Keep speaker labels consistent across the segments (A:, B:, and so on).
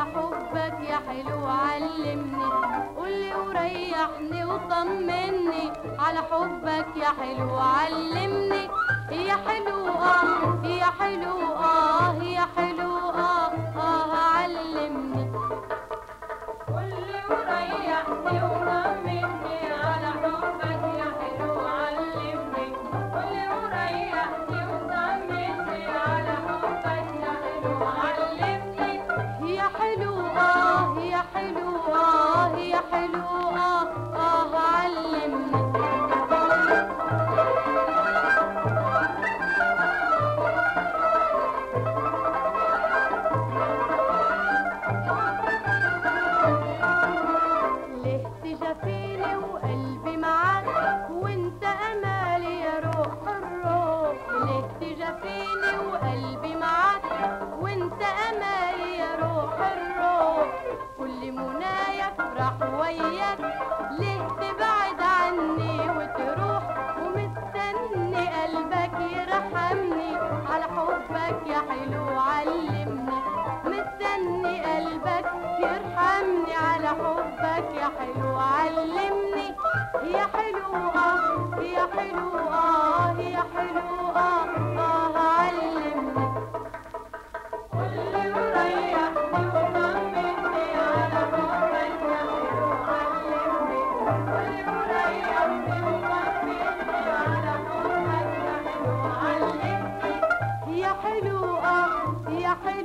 A: حبك يا حلو علمني.
B: قولي وريحني وطمني. على حبك يا حلو علمني.
A: هي حلوة هي حلوة هي حلوة. وانت أمالي يا روح الروح. كل منايا افرح وياك ليه تبعد عني وتروح. ومستني قلبك يرحمني على حبك يا حلو علمني. مستني قلبك يرحمني على حبك يا حلو علمني. يا حلو آه يا حلو آه يا حلو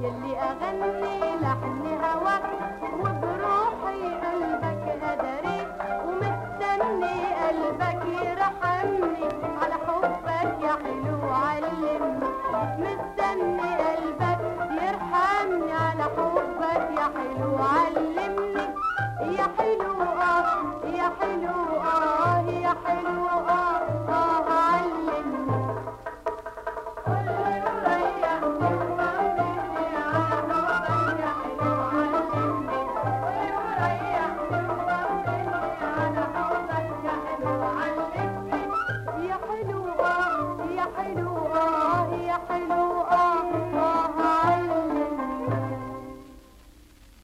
A: يلي أغني لحن هواك وبروحي قلبك هدري ومستني قلبك يرحمني. على حبك يا حلو علمني مستني قلبك يرحمني. على حبك يا حلو علمني. يا حلو أه يا حلو علمني
B: يا